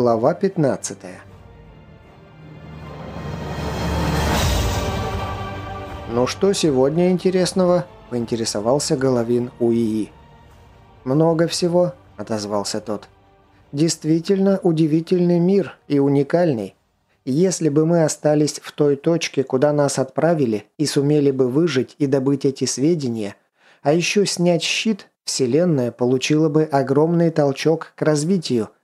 Глава 15 «Ну что сегодня интересного?» – поинтересовался Головин у ИИ. «Много всего», – отозвался тот. «Действительно удивительный мир и уникальный. Если бы мы остались в той точке, куда нас отправили, и сумели бы выжить и добыть эти сведения, а еще снять щит, Вселенная получила бы огромный толчок к развитию –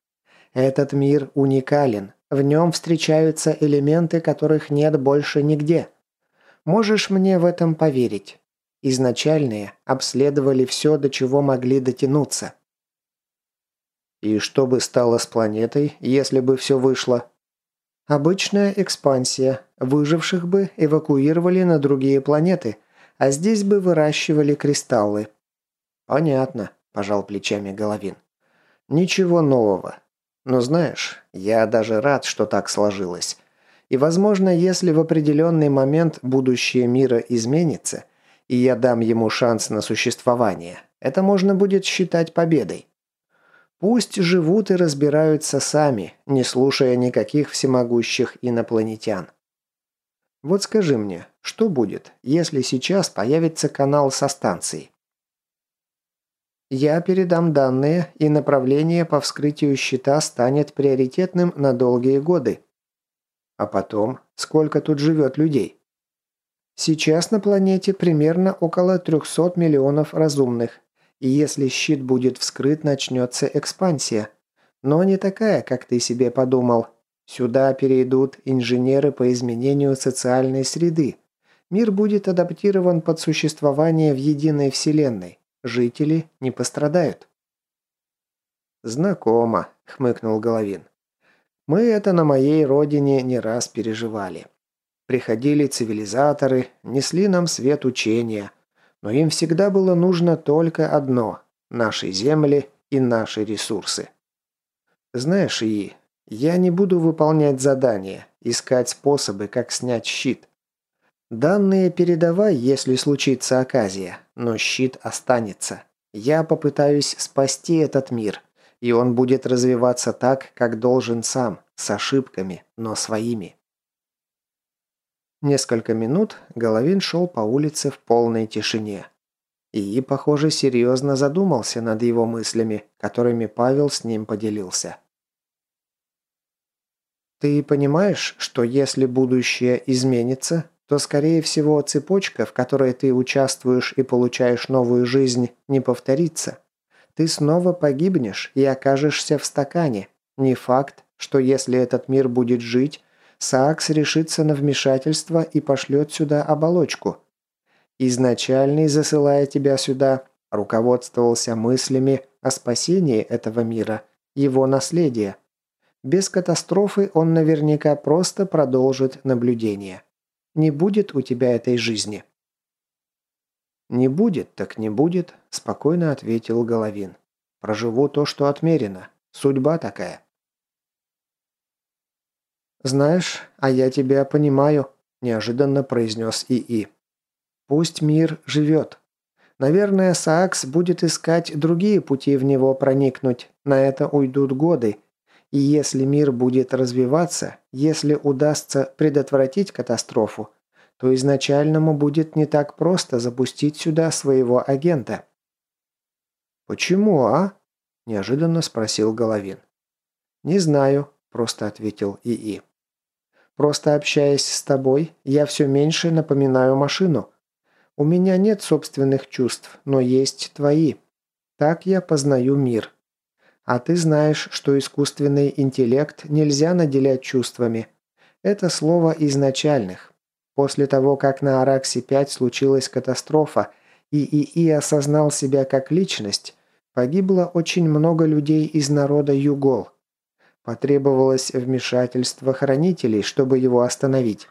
этот мир уникален. В нем встречаются элементы, которых нет больше нигде. Можешь мне в этом поверить. Изначальные обследовали все, до чего могли дотянуться. И что бы стало с планетой, если бы все вышло? Обычная экспансия. Выживших бы эвакуировали на другие планеты, а здесь бы выращивали кристаллы. Понятно, пожал плечами Головин. Ничего нового. Но знаешь, я даже рад, что так сложилось. И, возможно, если в определенный момент будущее мира изменится, и я дам ему шанс на существование, это можно будет считать победой. Пусть живут и разбираются сами, не слушая никаких всемогущих инопланетян. Вот скажи мне, что будет, если сейчас появится канал со станцией? Я передам данные, и направление по вскрытию щита станет приоритетным на долгие годы. А потом, сколько тут живет людей? Сейчас на планете примерно около 300 миллионов разумных, и если щит будет вскрыт, начнется экспансия. Но не такая, как ты себе подумал. Сюда перейдут инженеры по изменению социальной среды. Мир будет адаптирован под существование в единой вселенной. Жители не пострадают. «Знакомо», — хмыкнул Головин. «Мы это на моей родине не раз переживали. Приходили цивилизаторы, несли нам свет учения, но им всегда было нужно только одно – наши земли и наши ресурсы. Знаешь, И, я не буду выполнять задания, искать способы, как снять щит. Данные передавай, если случится оказия, но щит останется. Я попытаюсь спасти этот мир, и он будет развиваться так, как должен сам, с ошибками, но своими. Несколько минут Головин шел по улице в полной тишине. И, похоже, серьезно задумался над его мыслями, которыми Павел с ним поделился. «Ты понимаешь, что если будущее изменится, то, скорее всего, цепочка, в которой ты участвуешь и получаешь новую жизнь, не повторится. Ты снова погибнешь и окажешься в стакане. Не факт, что если этот мир будет жить, Саакс решится на вмешательство и пошлет сюда оболочку. Изначальный, засылая тебя сюда, руководствовался мыслями о спасении этого мира, его наследия. Без катастрофы он наверняка просто продолжит наблюдение. Не будет у тебя этой жизни». «Не будет, так не будет», – спокойно ответил Головин. «Проживу то, что отмерено. Судьба такая». «Знаешь, а я тебя понимаю», – неожиданно произнес ИИ. «Пусть мир живет. Наверное, Саакс будет искать другие пути в него проникнуть. На это уйдут годы, и если мир будет развиваться, если удастся предотвратить катастрофу, то изначальному будет не так просто запустить сюда своего агента. «Почему, а?» – неожиданно спросил Головин. «Не знаю», – просто ответил ИИ. «Просто общаясь с тобой, я все меньше напоминаю машину. У меня нет собственных чувств, но есть твои. Так я познаю мир. А ты знаешь, что искусственный интеллект нельзя наделять чувствами. Это слово изначальных. После того, как на Араксе-5 случилась катастрофа, и ИИ осознал себя как личность, погибло очень много людей из народа Югол. Потребовалось вмешательство хранителей, чтобы его остановить.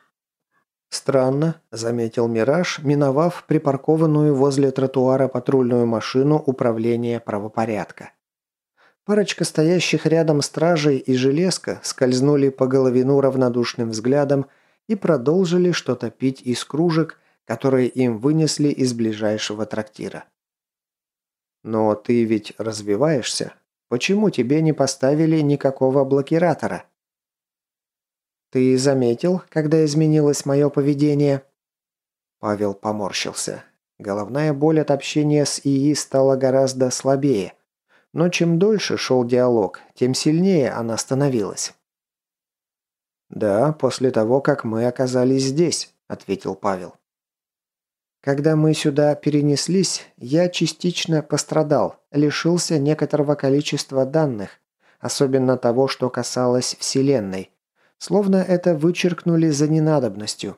«Странно», – заметил Мираж, миновав припаркованную возле тротуара патрульную машину управления правопорядка. Парочка стоящих рядом стражей и железка скользнули по головину равнодушным взглядом и продолжили что-то пить из кружек, которые им вынесли из ближайшего трактира. «Но ты ведь развиваешься. Почему тебе не поставили никакого блокиратора?» «Ты заметил, когда изменилось мое поведение?» Павел поморщился. Головная боль от общения с ИИ стала гораздо слабее. Но чем дольше шел диалог, тем сильнее она становилась. «Да, после того, как мы оказались здесь», – ответил Павел. «Когда мы сюда перенеслись, я частично пострадал, лишился некоторого количества данных, особенно того, что касалось Вселенной. Словно это вычеркнули за ненадобностью.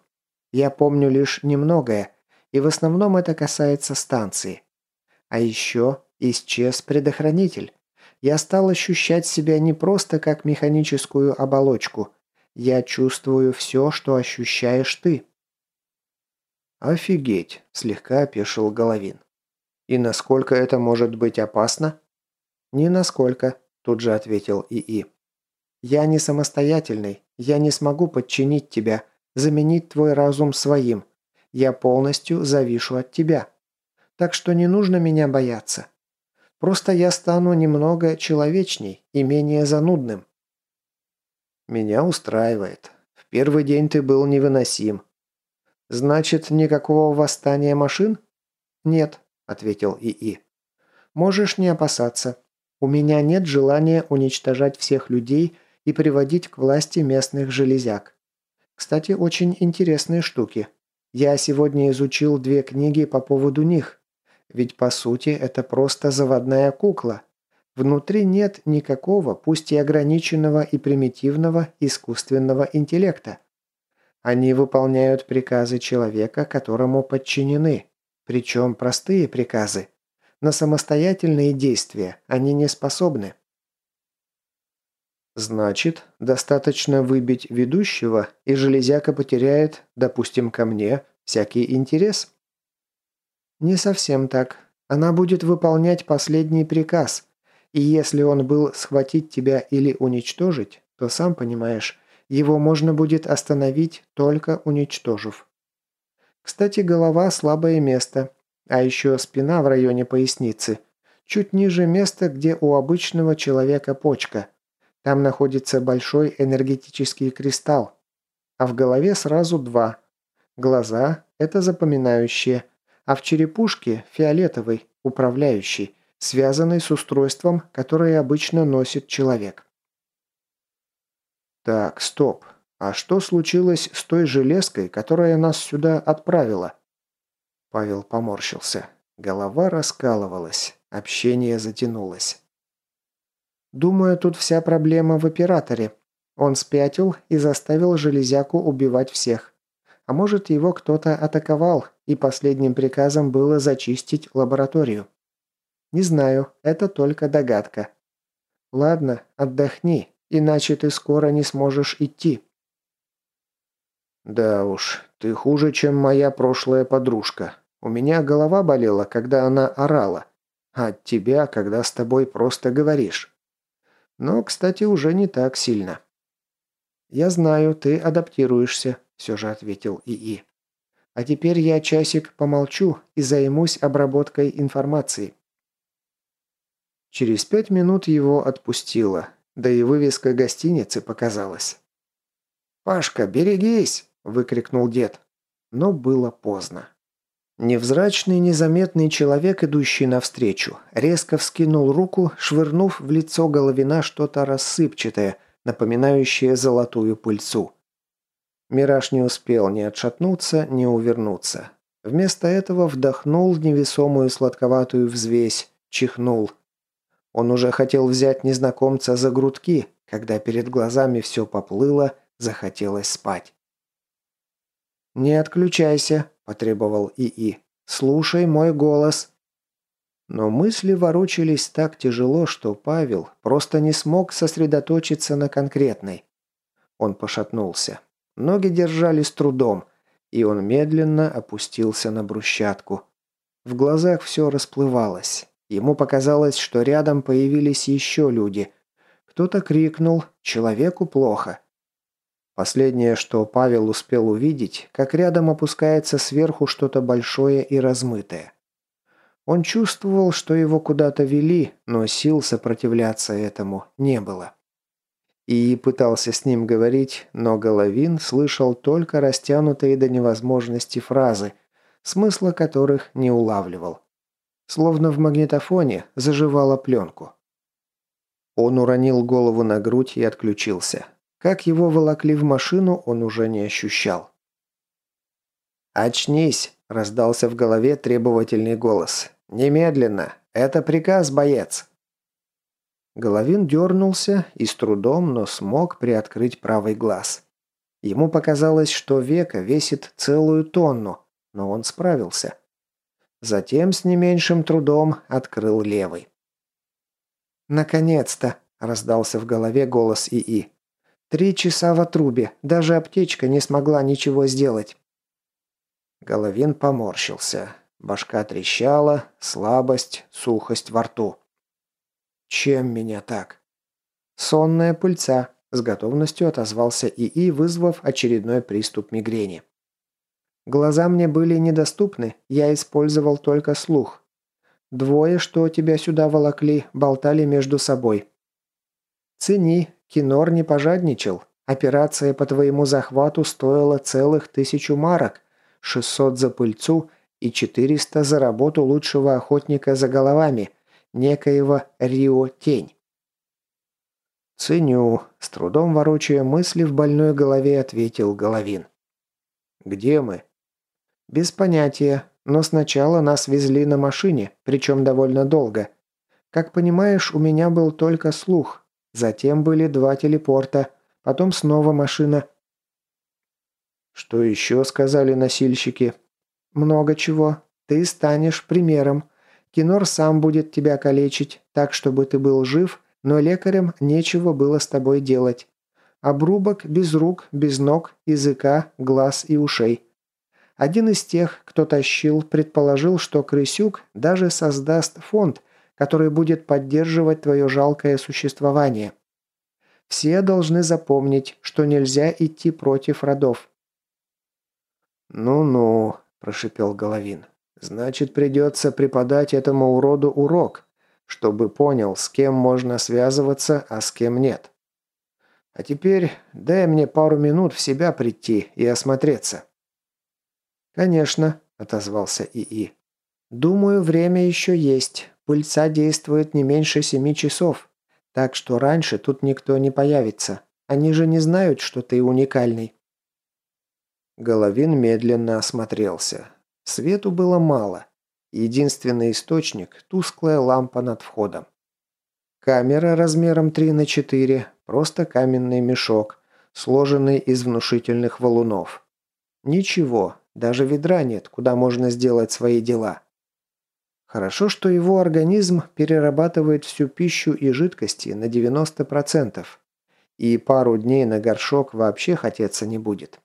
Я помню лишь немногое, и в основном это касается станции. А еще исчез предохранитель. Я стал ощущать себя не просто как механическую оболочку. Я чувствую все, что ощущаешь ты. «Офигеть!» – слегка опешил Головин. «И насколько это может быть опасно?» «Ни насколько», – тут же ответил ИИ. «Я не самостоятельный, я не смогу подчинить тебя, заменить твой разум своим. Я полностью завишу от тебя. Так что не нужно меня бояться. Просто я стану немного человечней и менее занудным». «Меня устраивает. В первый день ты был невыносим. Значит, никакого восстания машин?» «Нет», — ответил ИИ. «Можешь не опасаться. У меня нет желания уничтожать всех людей и приводить к власти местных железяк. Кстати, очень интересные штуки. Я сегодня изучил две книги по поводу них. Ведь по сути это просто заводная кукла. Внутри нет никакого, пусть и ограниченного и примитивного искусственного интеллекта. Они выполняют приказы человека, которому подчинены. Причем простые приказы. На самостоятельные действия они не способны. Значит, достаточно выбить ведущего, и железяка потеряет, допустим, ко мне, всякий интерес? Не совсем так. Она будет выполнять последний приказ. И если он был схватить тебя или уничтожить, то сам понимаешь, его можно будет остановить, только уничтожив. Кстати, голова – слабое место, а еще спина в районе поясницы, чуть ниже места, где у обычного человека почка – там находится большой энергетический кристалл, а в голове сразу два. Глаза – это запоминающие, а в черепушке – фиолетовый, управляющий, связанный с устройством, которое обычно носит человек. Так, стоп. А что случилось с той железкой, которая нас сюда отправила? Павел поморщился. Голова раскалывалась, общение затянулось. Думаю, тут вся проблема в операторе. Он спятил и заставил железяку убивать всех. А может, его кто-то атаковал, и последним приказом было зачистить лабораторию. Не знаю, это только догадка. Ладно, отдохни, иначе ты скоро не сможешь идти. Да уж, ты хуже, чем моя прошлая подружка. У меня голова болела, когда она орала. А от тебя, когда с тобой просто говоришь. Но, кстати, уже не так сильно. «Я знаю, ты адаптируешься», – все же ответил ИИ. «А теперь я часик помолчу и займусь обработкой информации». Через пять минут его отпустило, да и вывеска гостиницы показалась. «Пашка, берегись!» – выкрикнул дед. Но было поздно. Невзрачный, незаметный человек, идущий навстречу, резко вскинул руку, швырнув в лицо Головина что-то рассыпчатое, напоминающее золотую пыльцу. Мираж не успел ни отшатнуться, ни увернуться. Вместо этого вдохнул невесомую сладковатую взвесь, чихнул. Он уже хотел взять незнакомца за грудки, когда перед глазами все поплыло, захотелось спать. «Не отключайся», – потребовал ИИ. «Слушай мой голос». Но мысли ворочались так тяжело, что Павел просто не смог сосредоточиться на конкретной. Он пошатнулся. Ноги держали с трудом, и он медленно опустился на брусчатку. В глазах все расплывалось. Ему показалось, что рядом появились еще люди. Кто-то крикнул «Человеку плохо». Последнее, что Павел успел увидеть, как рядом опускается сверху что-то большое и размытое. Он чувствовал, что его куда-то вели, но сил сопротивляться этому не было. И пытался с ним говорить, но Головин слышал только растянутые до невозможности фразы, смысла которых не улавливал. Словно в магнитофоне заживала пленку. Он уронил голову на грудь и отключился. Как его волокли в машину, он уже не ощущал. «Очнись!» – раздался в голове требовательный голос. «Немедленно! Это приказ, боец!» Головин дернулся и с трудом, но смог приоткрыть правый глаз. Ему показалось, что века весит целую тонну, но он справился. Затем с не меньшим трудом открыл левый. «Наконец-то!» – раздался в голове голос ИИ. «Три часа в отрубе, даже аптечка не смогла ничего сделать». Головин поморщился. Башка трещала, слабость, сухость во рту. «Чем меня так?» «Сонная пыльца», – с готовностью отозвался ИИ, вызвав очередной приступ мигрени. «Глаза мне были недоступны, я использовал только слух. Двое, что тебя сюда волокли, болтали между собой. Цени, Кинор не пожадничал. Операция по твоему захвату стоила целых тысячу марок, 600 за пыльцу и 400 за работу лучшего охотника за головами, некоего Рио Тень. «Ценю», – с трудом ворочая мысли в больной голове, ответил Головин. «Где мы?» «Без понятия, но сначала нас везли на машине, причем довольно долго. Как понимаешь, у меня был только слух. Затем были два телепорта, потом снова машина». «Что еще сказали носильщики?» «Много чего. Ты станешь примером. Кинор сам будет тебя калечить, так, чтобы ты был жив, но лекарям нечего было с тобой делать. Обрубок без рук, без ног, языка, глаз и ушей. Один из тех, кто тащил, предположил, что Крысюк даже создаст фонд, который будет поддерживать твое жалкое существование. Все должны запомнить, что нельзя идти против родов. «Ну-ну», – прошипел Головин. Значит, придется преподать этому уроду урок, чтобы понял, с кем можно связываться, а с кем нет. А теперь дай мне пару минут в себя прийти и осмотреться». «Конечно», – отозвался ИИ. «Думаю, время еще есть. Пыльца действует не меньше семи часов. Так что раньше тут никто не появится. Они же не знают, что ты уникальный». Головин медленно осмотрелся. Свету было мало. Единственный источник – тусклая лампа над входом. Камера размером 3 на 4 – просто каменный мешок, сложенный из внушительных валунов. Ничего, даже ведра нет, куда можно сделать свои дела. Хорошо, что его организм перерабатывает всю пищу и жидкости на 90%, и пару дней на горшок вообще хотеться не будет.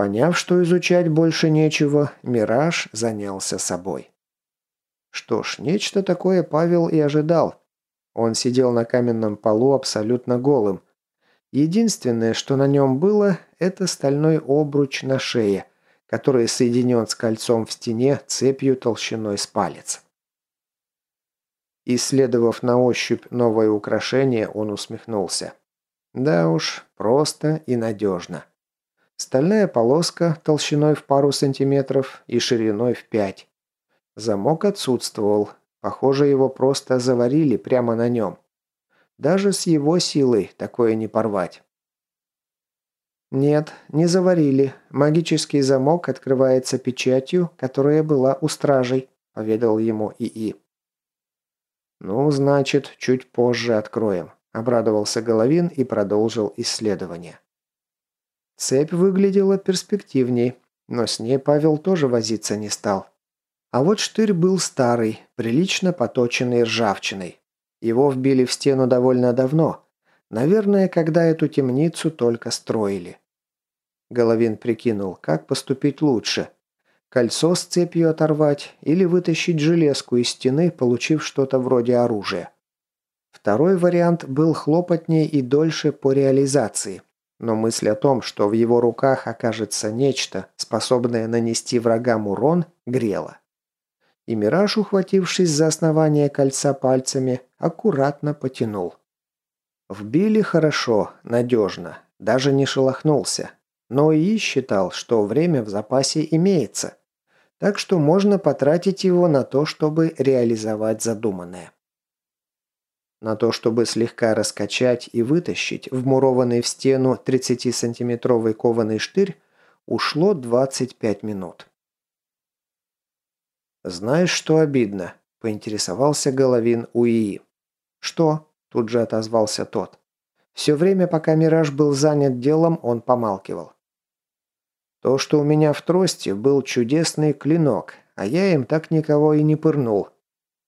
Поняв, что изучать больше нечего, Мираж занялся собой. Что ж, нечто такое Павел и ожидал. Он сидел на каменном полу абсолютно голым. Единственное, что на нем было, это стальной обруч на шее, который соединен с кольцом в стене цепью толщиной с палец. Исследовав на ощупь новое украшение, он усмехнулся. Да уж, просто и надежно. Стальная полоска толщиной в пару сантиметров и шириной в пять. Замок отсутствовал. Похоже, его просто заварили прямо на нем. Даже с его силой такое не порвать. «Нет, не заварили. Магический замок открывается печатью, которая была у стражей», – поведал ему ИИ. «Ну, значит, чуть позже откроем», – обрадовался Головин и продолжил исследование. Цепь выглядела перспективней, но с ней Павел тоже возиться не стал. А вот штырь был старый, прилично поточенный ржавчиной. Его вбили в стену довольно давно. Наверное, когда эту темницу только строили. Головин прикинул, как поступить лучше. Кольцо с цепью оторвать или вытащить железку из стены, получив что-то вроде оружия. Второй вариант был хлопотнее и дольше по реализации – но мысль о том, что в его руках окажется нечто, способное нанести врагам урон, грела. и Мираж, ухватившись за основание кольца пальцами, аккуратно потянул. Вбили хорошо, надежно, даже не шелохнулся. Но и считал, что время в запасе имеется. Так что можно потратить его на то, чтобы реализовать задуманное. На то, чтобы слегка раскачать и вытащить вмурованный в стену 30-сантиметровый кованый штырь, ушло 25 минут. «Знаешь, что обидно?» – поинтересовался Головин у ИИ. «Что?» – тут же отозвался тот. Все время, пока Мираж был занят делом, он помалкивал. То, что у меня в трости был чудесный клинок, а я им так никого и не пырнул.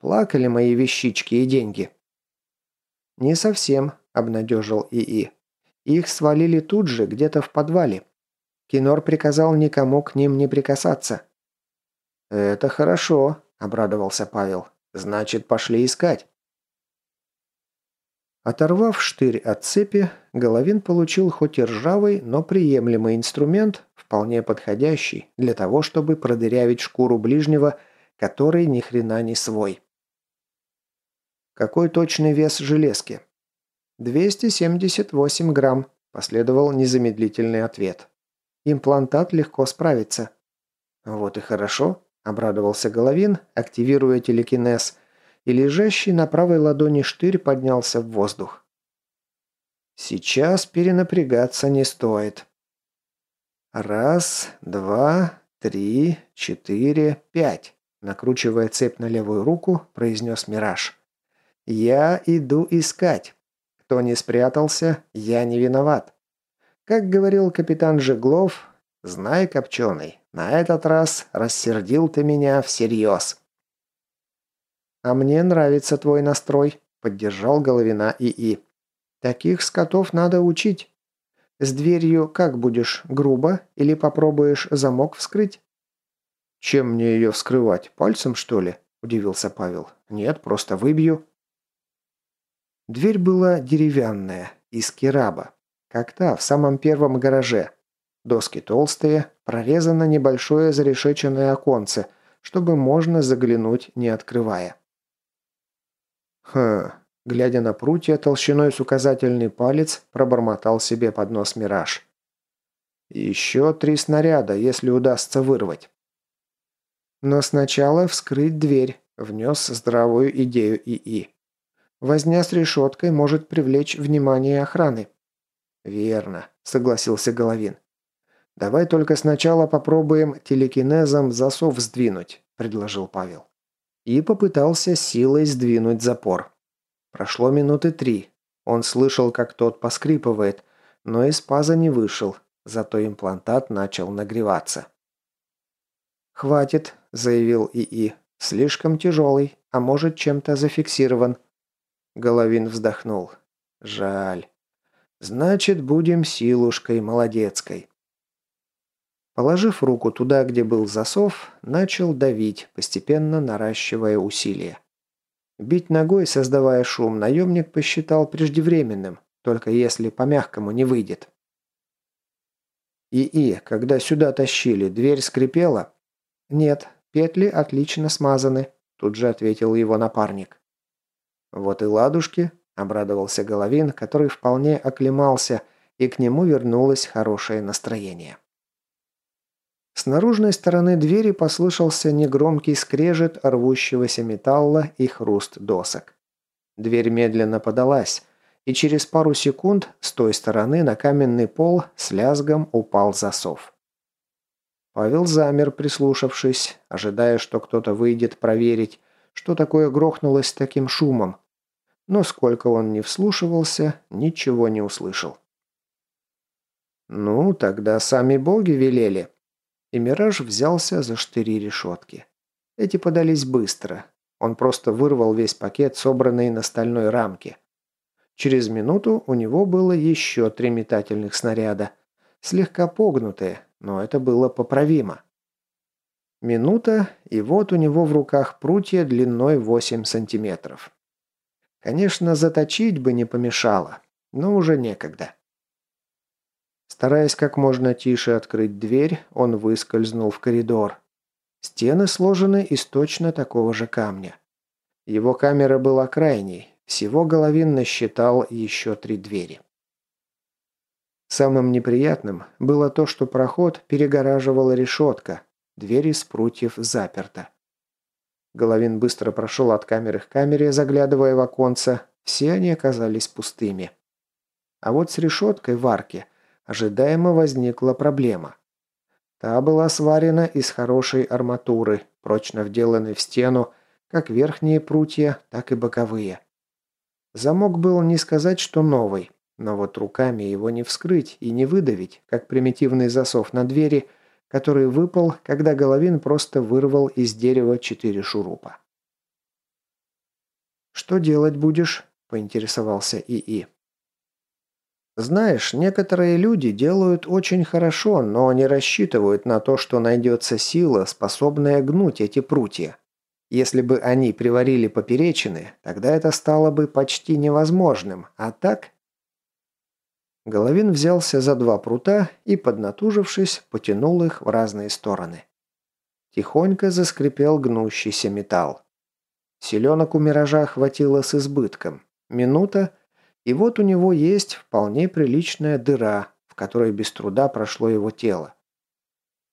Плакали мои вещички и деньги. «Не совсем», – обнадежил ИИ. «Их свалили тут же, где-то в подвале. Кинор приказал никому к ним не прикасаться». «Это хорошо», – обрадовался Павел. «Значит, пошли искать». Оторвав штырь от цепи, Головин получил хоть и ржавый, но приемлемый инструмент, вполне подходящий для того, чтобы продырявить шкуру ближнего, который ни хрена не свой. Какой точный вес железки? 278 грамм, последовал незамедлительный ответ. Имплантат легко справится. Вот и хорошо, обрадовался Головин, активируя телекинез, и лежащий на правой ладони штырь поднялся в воздух. Сейчас перенапрягаться не стоит. Раз, два, три, четыре, пять. Накручивая цепь на левую руку, произнес Мираж. «Я иду искать. Кто не спрятался, я не виноват. Как говорил капитан Жеглов, знай, копченый, на этот раз рассердил ты меня всерьез». «А мне нравится твой настрой», – поддержал Головина ИИ. «Таких скотов надо учить. С дверью как будешь, грубо или попробуешь замок вскрыть?» «Чем мне ее вскрывать? Пальцем, что ли?» – удивился Павел. «Нет, просто выбью». Дверь была деревянная, из кераба, как та в самом первом гараже. Доски толстые, прорезано небольшое зарешеченное оконце, чтобы можно заглянуть, не открывая. Хм, глядя на прутья толщиной с указательный палец, пробормотал себе под нос Мираж. Еще три снаряда, если удастся вырвать. Но сначала вскрыть дверь, внес здравую идею ИИ. Возня с решеткой может привлечь внимание охраны. «Верно», — согласился Головин. «Давай только сначала попробуем телекинезом засов сдвинуть», — предложил Павел и попытался силой сдвинуть запор. Прошло минуты три. Он слышал, как тот поскрипывает, но из паза не вышел, зато имплантат начал нагреваться. «Хватит», — заявил ИИ. «Слишком тяжелый, а может, чем-то зафиксирован». Головин вздохнул. «Жаль. Значит, будем силушкой молодецкой». Положив руку туда, где был засов, начал давить, постепенно наращивая усилия. Бить ногой, создавая шум, наемник посчитал преждевременным, только если по-мягкому не выйдет. «И-и, когда сюда тащили, дверь скрипела?» «Нет, петли отлично смазаны», – тут же ответил его напарник. «Вот и ладушки», – обрадовался Головин, который вполне оклемался, и к нему вернулось хорошее настроение. С наружной стороны двери послышался негромкий скрежет рвущегося металла и хруст досок. Дверь медленно подалась, и через пару секунд с той стороны на каменный пол с лязгом упал засов. Павел замер, прислушавшись, ожидая, что кто-то выйдет проверить, что такое грохнулось с таким шумом. Но сколько он не вслушивался, ничего не услышал. «Ну, тогда сами боги велели», и Мираж взялся за штыри решетки. Эти подались быстро. Он просто вырвал весь пакет, собранный на стальной рамке. Через минуту у него было еще три метательных снаряда. Слегка погнутые, но это было поправимо. Минута, и вот у него в руках прутья длиной 8 сантиметров. Конечно, заточить бы не помешало, но уже некогда. Стараясь как можно тише открыть дверь, он выскользнул в коридор. Стены сложены из точно такого же камня. Его камера была крайней, всего Головин насчитал еще три двери. Самым неприятным было то, что проход перегораживала решетка, дверь из прутьев заперта. Головин быстро прошел от камеры к камере, заглядывая в оконца. Все они оказались пустыми. А вот с решеткой в арке ожидаемо возникла проблема. Та была сварена из хорошей арматуры, прочно вделанной в стену, как верхние прутья, так и боковые. Замок был не сказать, что новый, но вот руками его не вскрыть и не выдавить, как примитивный засов на двери – который выпал, когда Головин просто вырвал из дерева четыре шурупа. «Что делать будешь?» – поинтересовался ИИ. «Знаешь, некоторые люди делают очень хорошо, но не рассчитывают на то, что найдется сила, способная гнуть эти прутья. Если бы они приварили поперечины, тогда это стало бы почти невозможным, а так Головин взялся за два прута и, поднатужившись, потянул их в разные стороны. Тихонько заскрипел гнущийся металл. Селенок у миража хватило с избытком. Минута, и вот у него есть вполне приличная дыра, в которой без труда прошло его тело.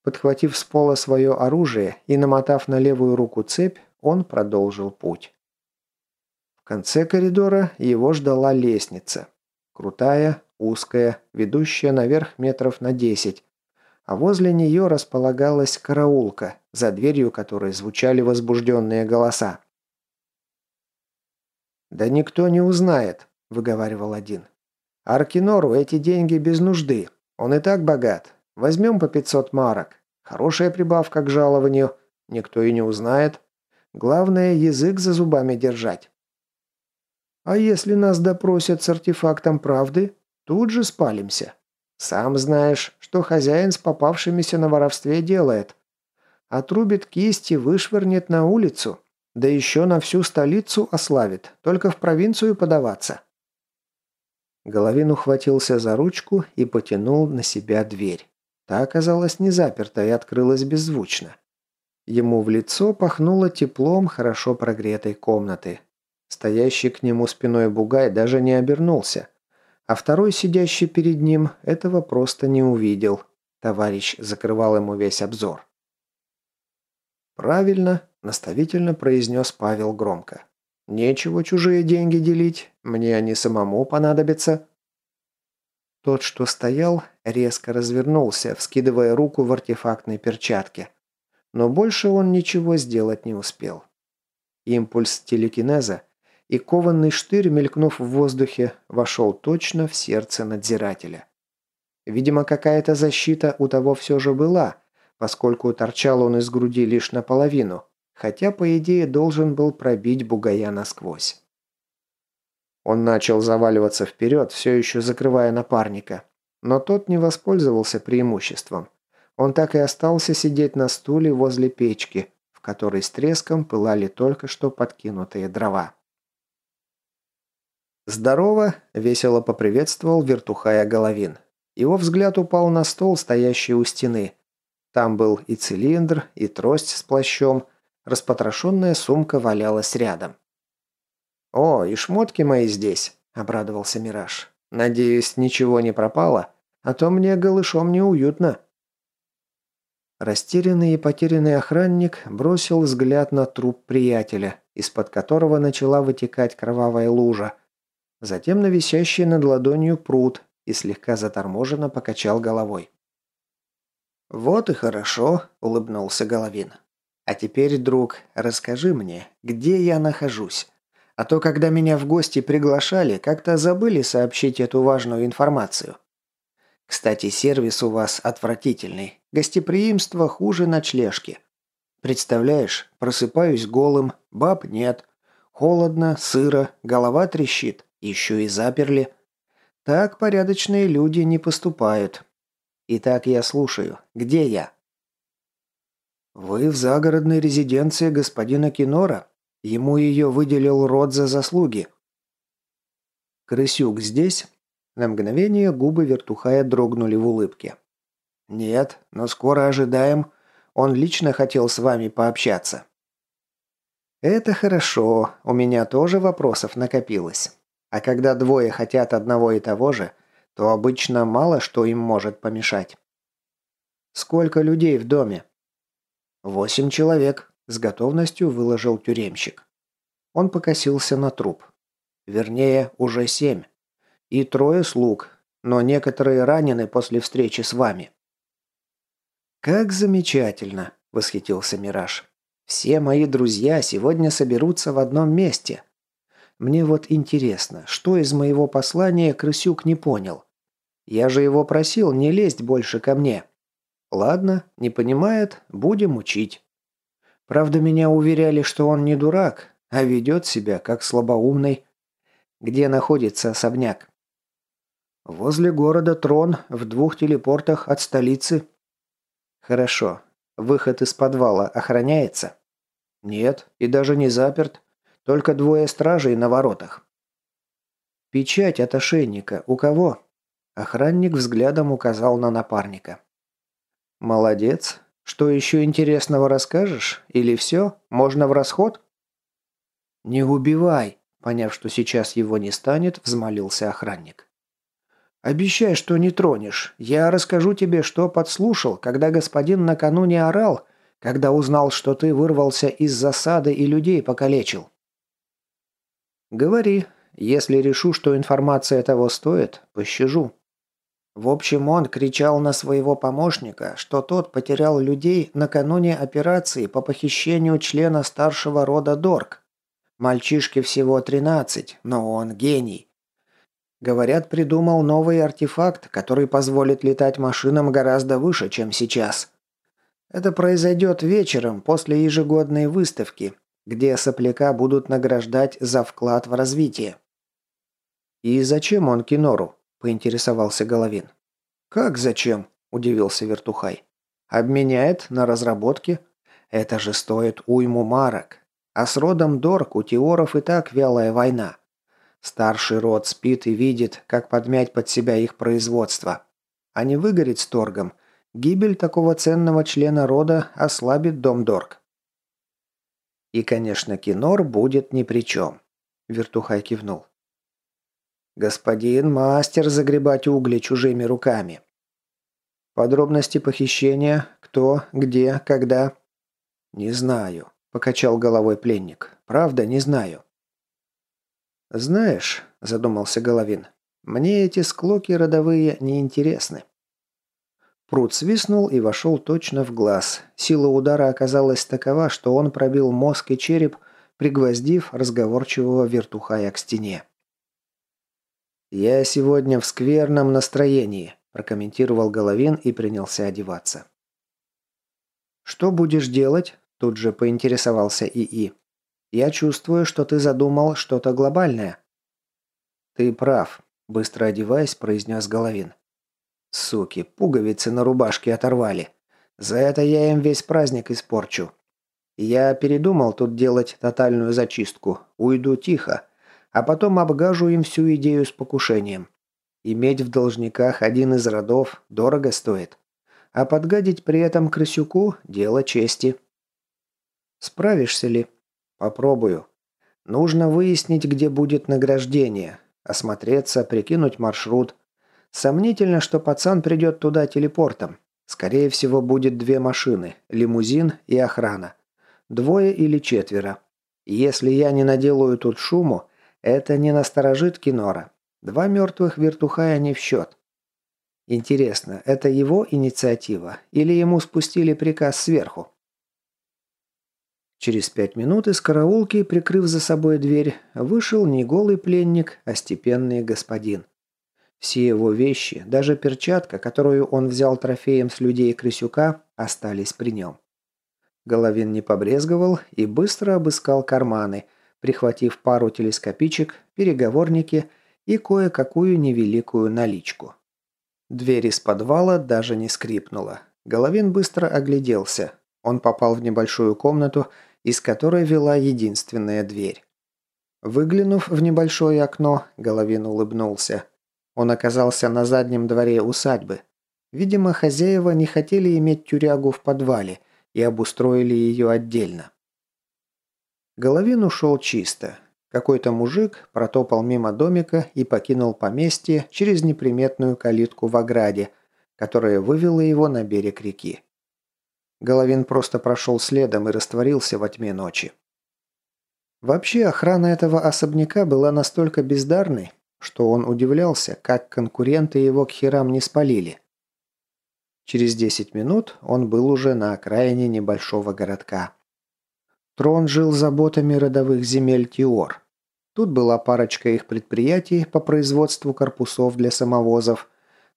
Подхватив с пола свое оружие и намотав на левую руку цепь, он продолжил путь. В конце коридора его ждала лестница. Крутая, узкая, ведущая наверх метров на десять, а возле нее располагалась караулка, за дверью которой звучали возбужденные голоса. «Да никто не узнает», – выговаривал один. «Аркинору эти деньги без нужды. Он и так богат. Возьмем по 500 марок. Хорошая прибавка к жалованию. Никто и не узнает. Главное, язык за зубами держать». «А если нас допросят с артефактом правды?» Тут же спалимся. Сам знаешь, что хозяин с попавшимися на воровстве делает. Отрубит кисти, вышвырнет на улицу. Да еще на всю столицу ославит. Только в провинцию подаваться. Головин ухватился за ручку и потянул на себя дверь. Та оказалась не заперта и открылась беззвучно. Ему в лицо пахнуло теплом хорошо прогретой комнаты. Стоящий к нему спиной бугай даже не обернулся. А второй, сидящий перед ним, этого просто не увидел. Товарищ закрывал ему весь обзор. «Правильно», – наставительно произнес Павел громко. «Нечего чужие деньги делить, мне они самому понадобятся». Тот, что стоял, резко развернулся, вскидывая руку в артефактной перчатке. Но больше он ничего сделать не успел. Импульс телекинеза и кованный штырь, мелькнув в воздухе, вошел точно в сердце надзирателя. Видимо, какая-то защита у того все же была, поскольку торчал он из груди лишь наполовину, хотя, по идее, должен был пробить бугая насквозь. Он начал заваливаться вперед, все еще закрывая напарника. Но тот не воспользовался преимуществом. Он так и остался сидеть на стуле возле печки, в которой с треском пылали только что подкинутые дрова. «Здорово!» – весело поприветствовал вертухая Головин. Его взгляд упал на стол, стоящий у стены. Там был и цилиндр, и трость с плащом. Распотрошенная сумка валялась рядом. «О, и шмотки мои здесь!» – обрадовался Мираж. «Надеюсь, ничего не пропало, а то мне голышом неуютно». Растерянный и потерянный охранник бросил взгляд на труп приятеля, из-под которого начала вытекать кровавая лужа, затем на висящий над ладонью пруд и слегка заторможенно покачал головой. «Вот и хорошо», – улыбнулся Головин. «А теперь, друг, расскажи мне, где я нахожусь? А то, когда меня в гости приглашали, как-то забыли сообщить эту важную информацию. Кстати, сервис у вас отвратительный. Гостеприимство хуже ночлежки. Представляешь, просыпаюсь голым, баб нет. Холодно, сыро, голова трещит. Еще и заперли. Так порядочные люди не поступают. Итак, я слушаю. Где я? Вы в загородной резиденции господина Кинора. Ему ее выделил род за заслуги. Крысюк здесь? На мгновение губы вертухая дрогнули в улыбке. «Нет, но скоро ожидаем. Он лично хотел с вами пообщаться». «Это хорошо. У меня тоже вопросов накопилось. А когда двое хотят одного и того же, то обычно мало что им может помешать». «Сколько людей в доме?» «Восемь человек», – с готовностью выложил тюремщик. Он покосился на труп. Вернее, уже семь. И трое слуг, но некоторые ранены после встречи с вами». «Как замечательно!» – восхитился Мираж. «Все мои друзья сегодня соберутся в одном месте. Мне вот интересно, что из моего послания Крысюк не понял? Я же его просил не лезть больше ко мне. Ладно, не понимает, будем учить. Правда, меня уверяли, что он не дурак, а ведет себя как слабоумный. Где находится особняк? Возле города Трон, в двух телепортах от столицы. Хорошо. Выход из подвала охраняется? Нет, и даже не заперт. Только двое стражей на воротах. Печать от ошейника у кого? Охранник взглядом указал на напарника. Молодец. Что еще интересного расскажешь? Или все? Можно в расход? Не убивай, поняв, что сейчас его не станет, взмолился охранник. «Обещай, что не тронешь. Я расскажу тебе, что подслушал, когда господин накануне орал, когда узнал, что ты вырвался из засады и людей покалечил». «Говори. Если решу, что информация того стоит, пощажу». В общем, он кричал на своего помощника, что тот потерял людей накануне операции по похищению члена старшего рода Дорк. Мальчишке всего 13, но он гений. Говорят, придумал новый артефакт, который позволит летать машинам гораздо выше, чем сейчас. Это произойдет вечером после ежегодной выставки, где сопляка будут награждать за вклад в развитие. «И зачем он Кинору?» – поинтересовался Головин. «Как зачем?» – удивился Вертухай. «Обменяет на разработки? Это же стоит уйму марок. А с родом Дорк у Теоров и так вялая война. Старший род спит и видит, как подмять под себя их производство. А не выгорит с торгом. Гибель такого ценного члена рода ослабит дом Дорг. И, конечно, Кинор будет ни при чем. Вертухай кивнул. Господин мастер загребать угли чужими руками. Подробности похищения, кто, где, когда? Не знаю, покачал головой пленник. Правда, не знаю. «Знаешь», – задумался Головин, – «мне эти склоки родовые не интересны». Пруд свистнул и вошел точно в глаз. Сила удара оказалась такова, что он пробил мозг и череп, пригвоздив разговорчивого вертухая к стене. «Я сегодня в скверном настроении», – прокомментировал Головин и принялся одеваться. «Что будешь делать?» – тут же поинтересовался ИИ. Я чувствую, что ты задумал что-то глобальное». «Ты прав», – быстро одеваясь, произнес Головин. «Суки, пуговицы на рубашке оторвали. За это я им весь праздник испорчу. Я передумал тут делать тотальную зачистку. Уйду тихо, а потом обгажу им всю идею с покушением. Иметь в должниках один из родов дорого стоит. А подгадить при этом крысюку – дело чести. Справишься ли?» Попробую. Нужно выяснить, где будет награждение. Осмотреться, прикинуть маршрут. Сомнительно, что пацан придет туда телепортом. Скорее всего, будет две машины. Лимузин и охрана. Двое или четверо. Если я не наделаю тут шуму, это не насторожит Кинора. Два мертвых вертухая не в счет. Интересно, это его инициатива или ему спустили приказ сверху? Через пять минут из караулки, прикрыв за собой дверь, вышел не голый пленник, а степенный господин. Все его вещи, даже перчатка, которую он взял трофеем с людей Крысюка, остались при нем. Головин не побрезговал и быстро обыскал карманы, прихватив пару телескопичек, переговорники и кое-какую невеликую наличку. Дверь из подвала даже не скрипнула. Головин быстро огляделся. Он попал в небольшую комнату, из которой вела единственная дверь. Выглянув в небольшое окно, Головин улыбнулся. Он оказался на заднем дворе усадьбы. Видимо, хозяева не хотели иметь тюрягу в подвале и обустроили ее отдельно. Головин ушел чисто. Какой-то мужик протопал мимо домика и покинул поместье через неприметную калитку в ограде, которая вывела его на берег реки. Головин просто прошел следом и растворился во тьме ночи. Вообще, охрана этого особняка была настолько бездарной, что он удивлялся, как конкуренты его к херам не спалили. Через 10 минут он был уже на окраине небольшого городка. Трон жил заботами родовых земель Тиор. Тут была парочка их предприятий по производству корпусов для самовозов,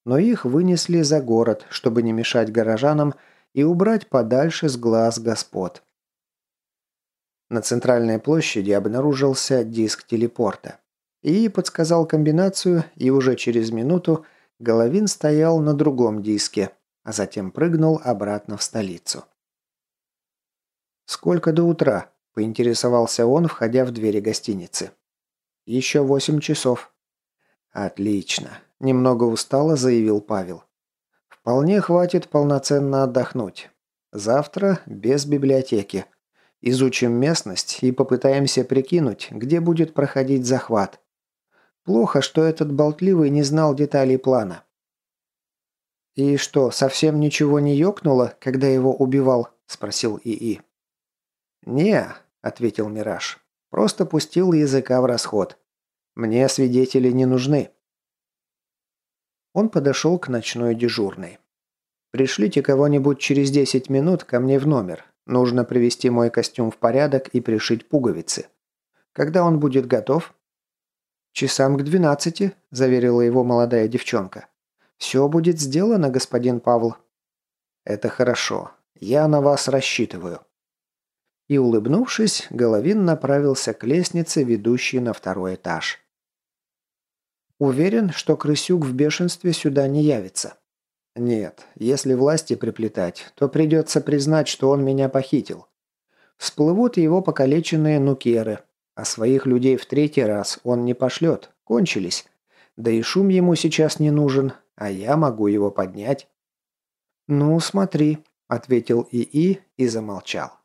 но их вынесли за город, чтобы не мешать горожанам и убрать подальше с глаз господ. На центральной площади обнаружился диск телепорта. И подсказал комбинацию, и уже через минуту Головин стоял на другом диске, а затем прыгнул обратно в столицу. «Сколько до утра?» – поинтересовался он, входя в двери гостиницы. «Еще восемь часов». «Отлично», – немного устало заявил Павел. «Вполне хватит полноценно отдохнуть. Завтра без библиотеки. Изучим местность и попытаемся прикинуть, где будет проходить захват. Плохо, что этот болтливый не знал деталей плана. «И что, совсем ничего не ёкнуло, когда его убивал?» – спросил ИИ. «Не», – ответил Мираж. «Просто пустил языка в расход. Мне свидетели не нужны». Он подошел к ночной дежурной. «Пришлите кого-нибудь через 10 минут ко мне в номер. Нужно привести мой костюм в порядок и пришить пуговицы. Когда он будет готов?» «Часам к двенадцати», – заверила его молодая девчонка. «Все будет сделано, господин Павл». «Это хорошо. Я на вас рассчитываю». И, улыбнувшись, Головин направился к лестнице, ведущей на второй этаж. «Уверен, что Крысюк в бешенстве сюда не явится». Нет, если власти приплетать, то придется признать, что он меня похитил. Всплывут его покалеченные нукеры, а своих людей в третий раз он не пошлет, кончились. Да и шум ему сейчас не нужен, а я могу его поднять. «Ну, смотри», — ответил ИИ и замолчал.